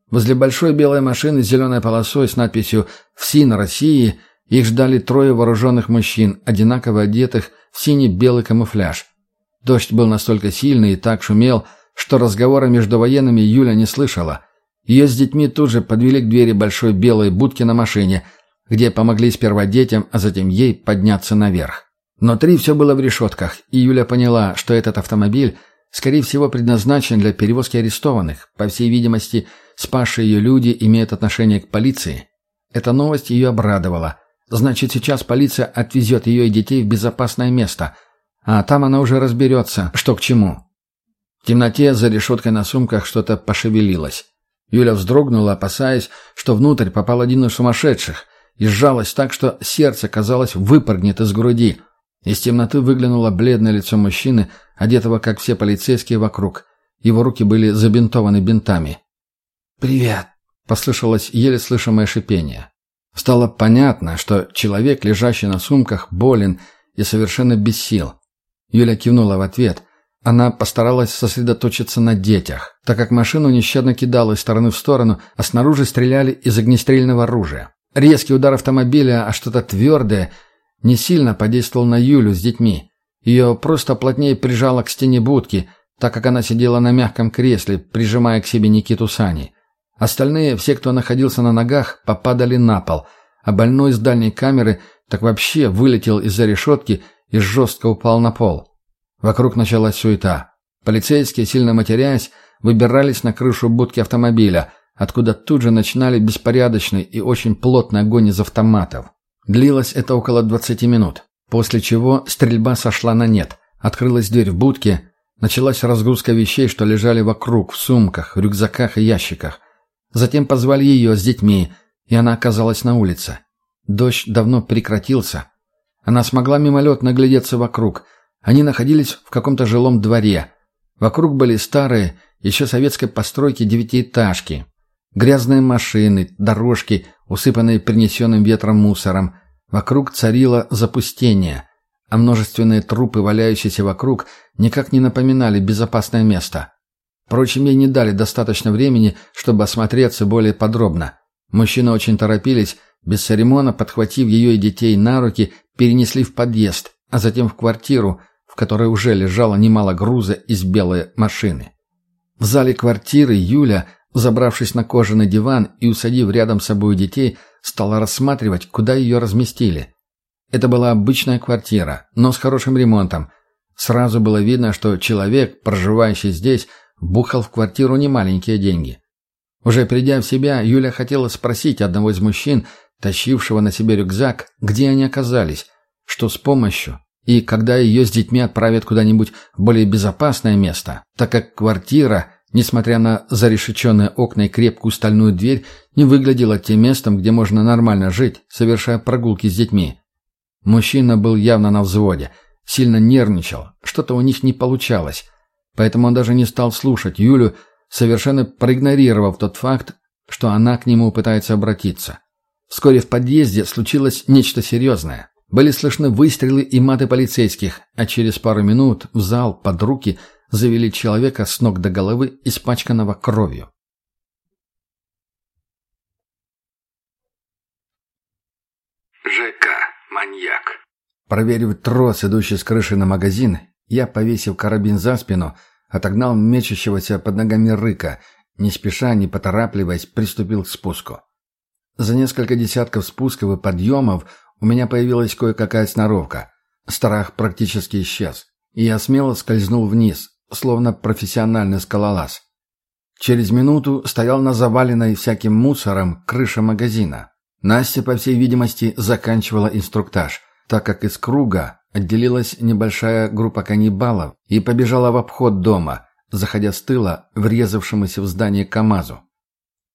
Возле большой белой машины с зеленой полосой с надписью «ФСИН России» их ждали трое вооруженных мужчин, одинаково одетых в синий-белый камуфляж. Дождь был настолько сильный и так шумел, что разговора между военными Юля не слышала. Ее с детьми тут же подвели к двери большой белой будки на машине, где помогли сперва детям, а затем ей подняться наверх. Внутри все было в решетках, и Юля поняла, что этот автомобиль, скорее всего, предназначен для перевозки арестованных. По всей видимости, Спасшие ее люди имеют отношение к полиции. Эта новость ее обрадовала. Значит, сейчас полиция отвезет ее и детей в безопасное место. А там она уже разберется, что к чему. В темноте за решеткой на сумках что-то пошевелилось. Юля вздрогнула, опасаясь, что внутрь попал один из сумасшедших, и сжалась так, что сердце, казалось, выпрыгнет из груди. Из темноты выглянуло бледное лицо мужчины, одетого, как все полицейские вокруг. Его руки были забинтованы бинтами. «Привет!» — послышалось еле слышимое шипение. Стало понятно, что человек, лежащий на сумках, болен и совершенно без сил. Юля кивнула в ответ. Она постаралась сосредоточиться на детях, так как машину нещадно кидала из стороны в сторону, а снаружи стреляли из огнестрельного оружия. Резкий удар автомобиля, а что-то твердое, не сильно подействовал на Юлю с детьми. Ее просто плотнее прижало к стене будки, так как она сидела на мягком кресле, прижимая к себе Никиту Сани. Остальные, все, кто находился на ногах, попадали на пол, а больной из дальней камеры так вообще вылетел из-за решетки и жестко упал на пол. Вокруг началась суета. Полицейские, сильно матерясь, выбирались на крышу будки автомобиля, откуда тут же начинали беспорядочный и очень плотный огонь из автоматов. Длилось это около 20 минут, после чего стрельба сошла на нет. Открылась дверь в будке, началась разгрузка вещей, что лежали вокруг, в сумках, рюкзаках и ящиках – Затем позвали ее с детьми, и она оказалась на улице. Дождь давно прекратился. Она смогла мимолетно глядеться вокруг. Они находились в каком-то жилом дворе. Вокруг были старые, еще советской постройки девятиэтажки. Грязные машины, дорожки, усыпанные принесенным ветром мусором. Вокруг царило запустение, а множественные трупы, валяющиеся вокруг, никак не напоминали безопасное место. Впрочем, ей не дали достаточно времени, чтобы осмотреться более подробно. Мужчины очень торопились, без церемона, подхватив ее и детей на руки, перенесли в подъезд, а затем в квартиру, в которой уже лежало немало груза из белой машины. В зале квартиры Юля, забравшись на кожаный диван и усадив рядом с собой детей, стала рассматривать, куда ее разместили. Это была обычная квартира, но с хорошим ремонтом. Сразу было видно, что человек, проживающий здесь, Бухал в квартиру немаленькие деньги. Уже придя в себя, Юля хотела спросить одного из мужчин, тащившего на себе рюкзак, где они оказались, что с помощью, и когда ее с детьми отправят куда-нибудь в более безопасное место, так как квартира, несмотря на зарешеченные окна и крепкую стальную дверь, не выглядела тем местом, где можно нормально жить, совершая прогулки с детьми. Мужчина был явно на взводе, сильно нервничал, что-то у них не получалось, поэтому он даже не стал слушать Юлю, совершенно проигнорировав тот факт, что она к нему пытается обратиться. Вскоре в подъезде случилось нечто серьезное. Были слышны выстрелы и маты полицейских, а через пару минут в зал под руки завели человека с ног до головы, испачканного кровью. ЖК. Маньяк. Проверив трос, идущий с крыши на магазин, я, повесив карабин за спину, отогнал мечущегося под ногами рыка, не спеша, не поторапливаясь, приступил к спуску. За несколько десятков спусков и подъемов у меня появилась кое-какая сноровка. Страх практически исчез, и я смело скользнул вниз, словно профессиональный скалолаз. Через минуту стоял на заваленной всяким мусором крыше магазина. Настя, по всей видимости, заканчивала инструктаж, так как из круга отделилась небольшая группа каннибалов и побежала в обход дома, заходя с тыла врезавшемуся в здание КамАЗу.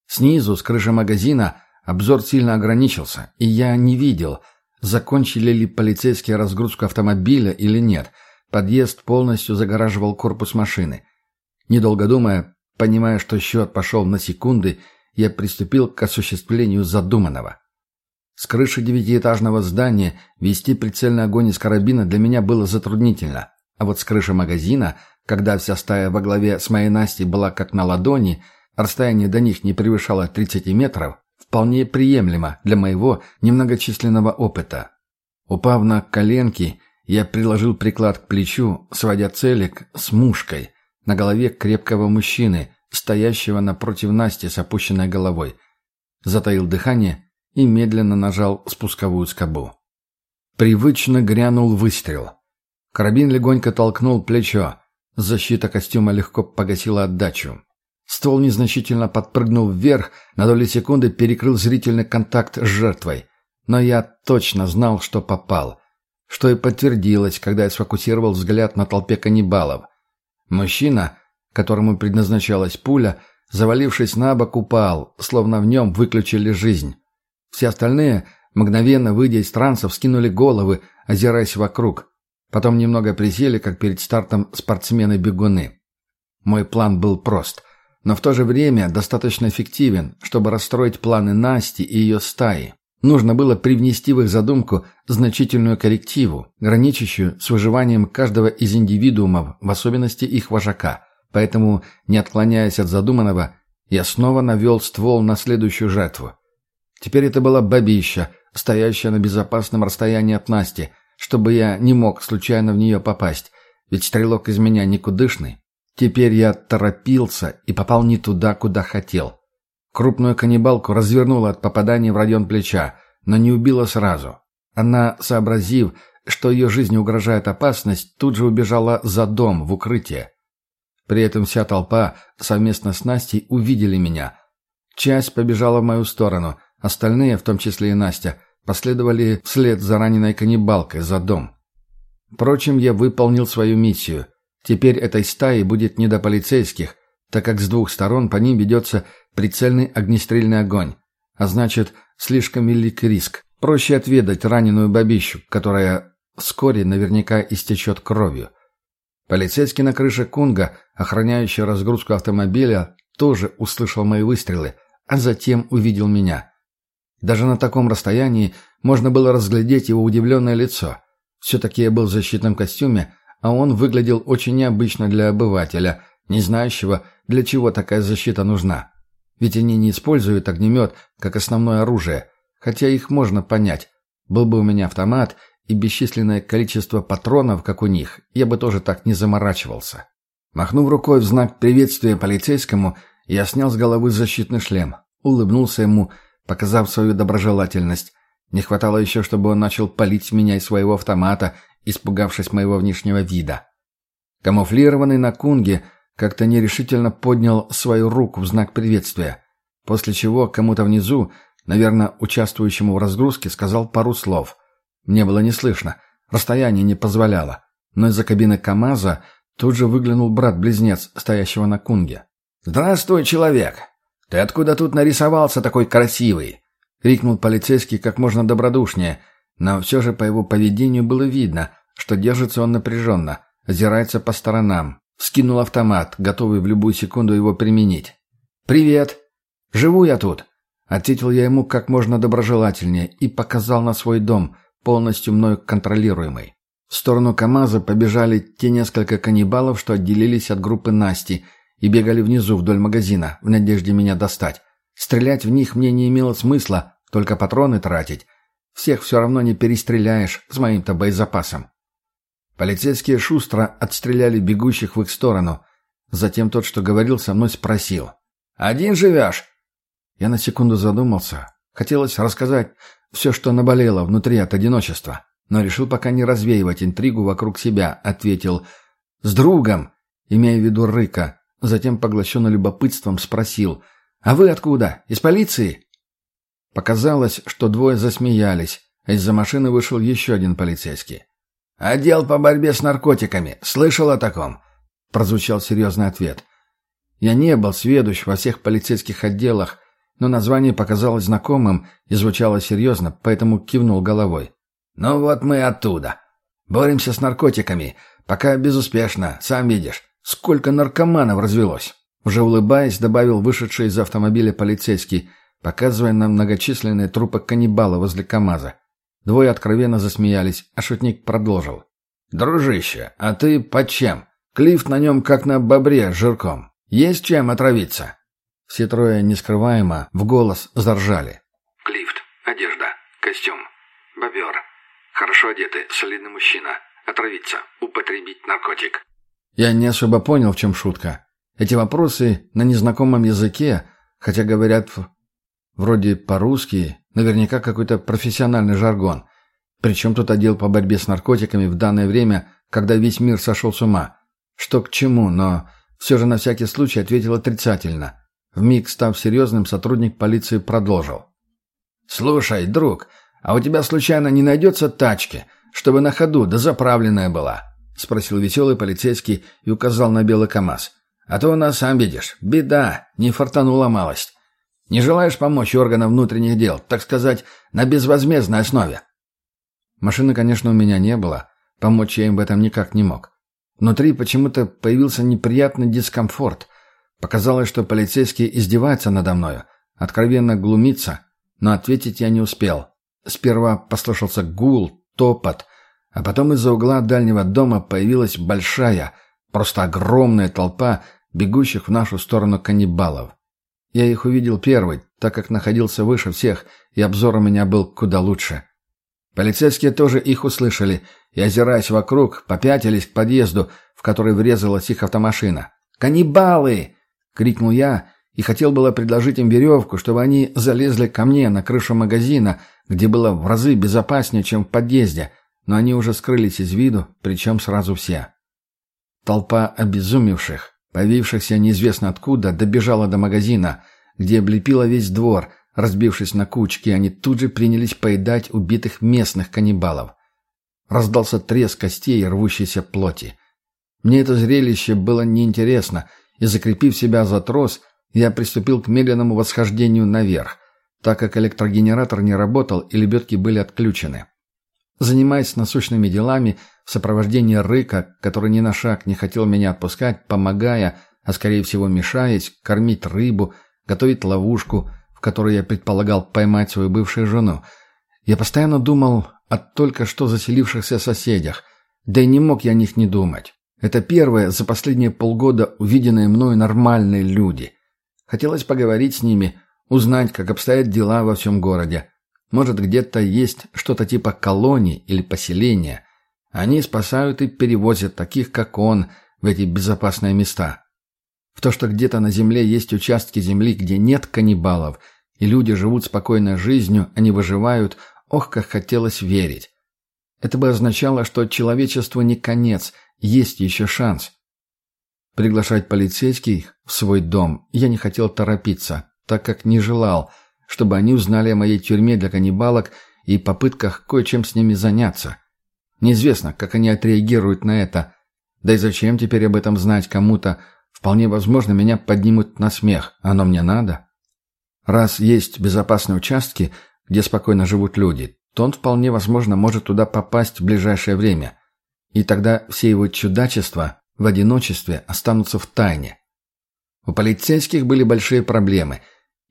Снизу, с крыши магазина, обзор сильно ограничился, и я не видел, закончили ли полицейские разгрузку автомобиля или нет. Подъезд полностью загораживал корпус машины. Недолго думая, понимая, что счет пошел на секунды, я приступил к осуществлению задуманного. С крыши девятиэтажного здания вести прицельный огонь из карабина для меня было затруднительно, а вот с крыши магазина, когда вся стая во главе с моей Настей была как на ладони, расстояние до них не превышало 30 метров, вполне приемлемо для моего немногочисленного опыта. Упав на коленки, я приложил приклад к плечу, сводя целик с мушкой на голове крепкого мужчины, стоящего напротив Насти с опущенной головой. Затаил дыхание и медленно нажал спусковую скобу. Привычно грянул выстрел. Карабин легонько толкнул плечо. Защита костюма легко погасила отдачу. Ствол незначительно подпрыгнул вверх, на доли секунды перекрыл зрительный контакт с жертвой. Но я точно знал, что попал. Что и подтвердилось, когда я сфокусировал взгляд на толпе каннибалов. Мужчина, которому предназначалась пуля, завалившись на бок, упал, словно в нем выключили жизнь. Все остальные, мгновенно выйдя из трансов, скинули головы, озираясь вокруг. Потом немного присели, как перед стартом спортсмены-бегуны. Мой план был прост, но в то же время достаточно эффективен, чтобы расстроить планы Насти и ее стаи. Нужно было привнести в их задумку значительную коррективу, граничащую с выживанием каждого из индивидуумов, в особенности их вожака. Поэтому, не отклоняясь от задуманного, я снова навел ствол на следующую жертву. Теперь это была бабища, стоящая на безопасном расстоянии от Насти, чтобы я не мог случайно в нее попасть, ведь стрелок из меня никудышный. Теперь я торопился и попал не туда, куда хотел. Крупную каннибалку развернула от попадания в район плеча, но не убила сразу. Она, сообразив, что ее жизни угрожает опасность, тут же убежала за дом, в укрытие. При этом вся толпа совместно с Настей увидели меня. Часть побежала в мою сторону, Остальные, в том числе и Настя, последовали вслед за раненой каннибалкой за дом. Впрочем, я выполнил свою миссию. Теперь этой стаи будет не до полицейских, так как с двух сторон по ним ведется прицельный огнестрельный огонь. А значит, слишком велик риск. Проще отведать раненую бабищу, которая вскоре наверняка истечет кровью. Полицейский на крыше Кунга, охраняющий разгрузку автомобиля, тоже услышал мои выстрелы, а затем увидел меня. Даже на таком расстоянии можно было разглядеть его удивленное лицо. Все-таки я был в защитном костюме, а он выглядел очень необычно для обывателя, не знающего, для чего такая защита нужна. Ведь они не используют огнемет как основное оружие, хотя их можно понять. Был бы у меня автомат и бесчисленное количество патронов, как у них, я бы тоже так не заморачивался. Махнув рукой в знак приветствия полицейскому, я снял с головы защитный шлем, улыбнулся ему показав свою доброжелательность. Не хватало еще, чтобы он начал палить меня из своего автомата, испугавшись моего внешнего вида. Камуфлированный на кунге как-то нерешительно поднял свою руку в знак приветствия. после чего кому-то внизу, наверное, участвующему в разгрузке, сказал пару слов. Мне было не слышно, расстояние не позволяло, но из-за кабины КамАЗа тут же выглянул брат-близнец, стоящего на кунге. «Здравствуй, человек! Ты откуда тут нарисовался такой красивый?» — крикнул полицейский как можно добродушнее, но все же по его поведению было видно, что держится он напряженно, озирается по сторонам, скинул автомат, готовый в любую секунду его применить. «Привет! Живу я тут!» — ответил я ему как можно доброжелательнее и показал на свой дом, полностью мною контролируемый. В сторону КамАЗа побежали те несколько каннибалов, что отделились от группы Насти — и бегали внизу вдоль магазина, в надежде меня достать. Стрелять в них мне не имело смысла, только патроны тратить. Всех все равно не перестреляешь с моим-то боезапасом. Полицейские шустро отстреляли бегущих в их сторону. Затем тот, что говорил со мной, спросил. «Один живешь?» Я на секунду задумался. Хотелось рассказать все, что наболело внутри от одиночества. Но решил пока не развеивать интригу вокруг себя. Ответил «С другом», имея в виду Рыка, Затем, поглощенно любопытством, спросил. «А вы откуда? Из полиции?» Показалось, что двое засмеялись, а из-за машины вышел еще один полицейский. «Отдел по борьбе с наркотиками. Слышал о таком?» Прозвучал серьезный ответ. Я не был сведущ во всех полицейских отделах, но название показалось знакомым и звучало серьезно, поэтому кивнул головой. «Ну вот мы оттуда. Боремся с наркотиками. Пока безуспешно, сам видишь. Сколько наркоманов развелось!» Уже улыбаясь, добавил вышедший из автомобиля полицейский, показывая нам многочисленные трупы каннибала возле КамАЗа. Двое откровенно засмеялись, а шутник продолжил. «Дружище, а ты под чем? Клифт на нем как на бобре с жирком. Есть чем отравиться?» Все трое нескрываемо в голос заржали. «Клифт, одежда, костюм, бобер. Хорошо одетый, солидный мужчина. Отравиться, употребить наркотик». Я не особо понял, в чем шутка. Эти вопросы на незнакомом языке, хотя говорят вроде по-русски, наверняка какой-то профессиональный жаргон. Причем тут отдел по борьбе с наркотиками в данное время, когда весь мир сошел с ума. Что к чему, но все же на всякий случай ответил отрицательно. Вмиг став серьезным, сотрудник полиции продолжил. «Слушай, друг, а у тебя случайно не найдется тачки, чтобы на ходу да заправленная была?» — спросил веселый полицейский и указал на белый КамАЗ. «А то у нас, сам видишь, беда, не фартанула малость. Не желаешь помочь органам внутренних дел, так сказать, на безвозмездной основе?» Машины, конечно, у меня не было. Помочь я им в этом никак не мог. Внутри почему-то появился неприятный дискомфорт. Показалось, что полицейский издевается надо мною, откровенно глумится, но ответить я не успел. Сперва послышался гул, топот — а потом из-за угла дальнего дома появилась большая, просто огромная толпа бегущих в нашу сторону каннибалов. Я их увидел первый, так как находился выше всех, и обзор у меня был куда лучше. Полицейские тоже их услышали и, озираясь вокруг, попятились к подъезду, в который врезалась их автомашина. «Каннибалы!» — крикнул я и хотел было предложить им веревку, чтобы они залезли ко мне на крышу магазина, где было в разы безопаснее, чем в подъезде — но они уже скрылись из виду, причем сразу все. Толпа обезумевших, появившихся неизвестно откуда, добежала до магазина, где облепила весь двор, разбившись на кучки, они тут же принялись поедать убитых местных каннибалов. Раздался треск костей и рвущейся плоти. Мне это зрелище было неинтересно, и, закрепив себя за трос, я приступил к медленному восхождению наверх, так как электрогенератор не работал и лебедки были отключены. Занимаясь насущными делами, в сопровождении Рыка, который ни на шаг не хотел меня отпускать, помогая, а скорее всего мешаясь, кормить рыбу, готовить ловушку, в которой я предполагал поймать свою бывшую жену, я постоянно думал о только что заселившихся соседях, да и не мог я о них не думать. Это первые за последние полгода увиденные мною нормальные люди. Хотелось поговорить с ними, узнать, как обстоят дела во всем городе. Может, где-то есть что-то типа колонии или поселения. Они спасают и перевозят таких, как он, в эти безопасные места. В то, что где-то на земле есть участки земли, где нет каннибалов, и люди живут спокойной жизнью, они выживают, ох, как хотелось верить. Это бы означало, что человечеству не конец, есть еще шанс. Приглашать полицейских в свой дом я не хотел торопиться, так как не желал, чтобы они узнали о моей тюрьме для каннибалок и попытках кое-чем с ними заняться. Неизвестно, как они отреагируют на это. Да и зачем теперь об этом знать кому-то? Вполне возможно, меня поднимут на смех. Оно мне надо? Раз есть безопасные участки, где спокойно живут люди, то он вполне возможно может туда попасть в ближайшее время. И тогда все его чудачества в одиночестве останутся в тайне. У полицейских были большие проблемы.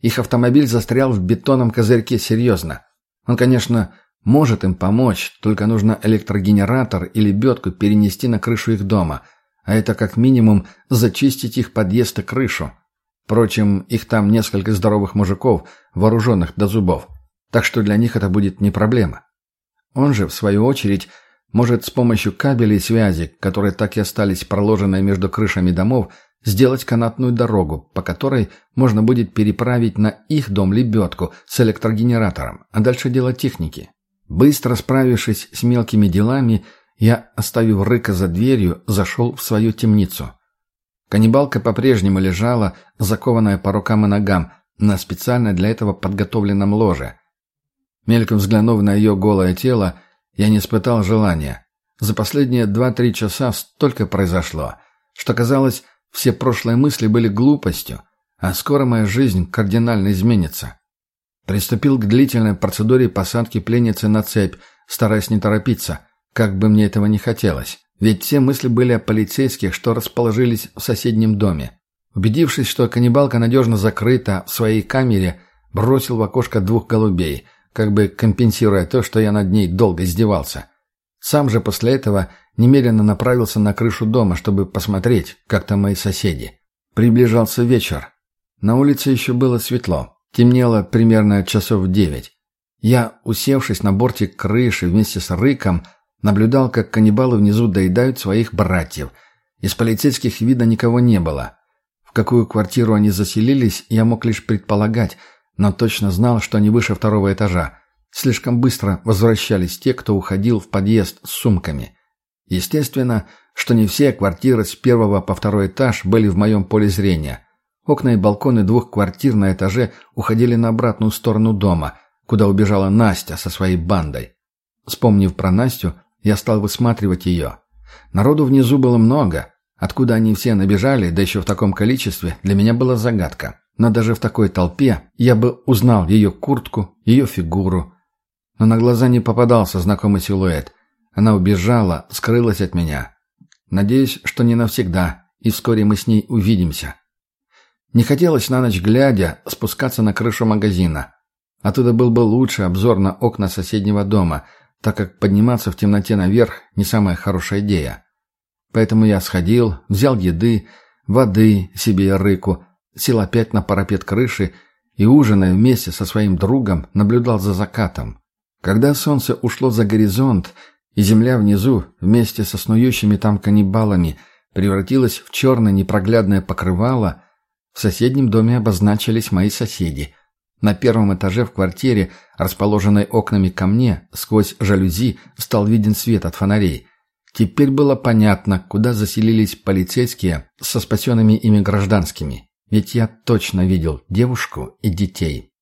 Их автомобиль застрял в бетонном козырьке серьезно. Он, конечно, может им помочь, только нужно электрогенератор и лебедку перенести на крышу их дома, а это как минимум зачистить их подъезд и крышу. Впрочем, их там несколько здоровых мужиков, вооруженных до зубов, так что для них это будет не проблема. Он же, в свою очередь, может с помощью кабелей связи, которые так и остались проложенные между крышами домов, сделать канатную дорогу, по которой можно будет переправить на их дом лебедку с электрогенератором, а дальше дело техники. Быстро справившись с мелкими делами, я, оставив Рыка за дверью, зашел в свою темницу. Каннибалка по-прежнему лежала, закованная по рукам и ногам, на специально для этого подготовленном ложе. Мельком взглянув на ее голое тело, я не испытал желания. За последние два-три часа столько произошло, что, казалось, все прошлые мысли были глупостью, а скоро моя жизнь кардинально изменится. Приступил к длительной процедуре посадки пленницы на цепь, стараясь не торопиться, как бы мне этого не хотелось. Ведь все мысли были о полицейских, что расположились в соседнем доме. Убедившись, что каннибалка надежно закрыта в своей камере, бросил в окошко двух голубей, как бы компенсируя то, что я над ней долго издевался. Сам же после этого немедленно направился на крышу дома, чтобы посмотреть, как там мои соседи. Приближался вечер. На улице еще было светло. Темнело примерно часов девять. Я, усевшись на бортик крыши вместе с Рыком, наблюдал, как каннибалы внизу доедают своих братьев. Из полицейских вида никого не было. В какую квартиру они заселились, я мог лишь предполагать, но точно знал, что они выше второго этажа. Слишком быстро возвращались те, кто уходил в подъезд с сумками. Естественно, что не все квартиры с первого по второй этаж были в моем поле зрения. Окна и балконы двух квартир на этаже уходили на обратную сторону дома, куда убежала Настя со своей бандой. Вспомнив про Настю, я стал высматривать ее. Народу внизу было много. Откуда они все набежали, да еще в таком количестве, для меня была загадка. Но даже в такой толпе я бы узнал ее куртку, ее фигуру. Но на глаза не попадался знакомый силуэт. Она убежала, скрылась от меня. Надеюсь, что не навсегда, и вскоре мы с ней увидимся. Не хотелось на ночь глядя спускаться на крышу магазина. Оттуда был бы лучший обзор на окна соседнего дома, так как подниматься в темноте наверх не самая хорошая идея. Поэтому я сходил, взял еды, воды себе и рыку, сел опять на парапет крыши и, ужиная вместе со своим другом, наблюдал за закатом. Когда солнце ушло за горизонт, и земля внизу, вместе со снующими там каннибалами, превратилась в черное непроглядное покрывало – в соседнем доме обозначились мои соседи. На первом этаже в квартире, расположенной окнами ко мне, сквозь жалюзи стал виден свет от фонарей. Теперь было понятно, куда заселились полицейские со спасенными ими гражданскими. Ведь я точно видел девушку и детей.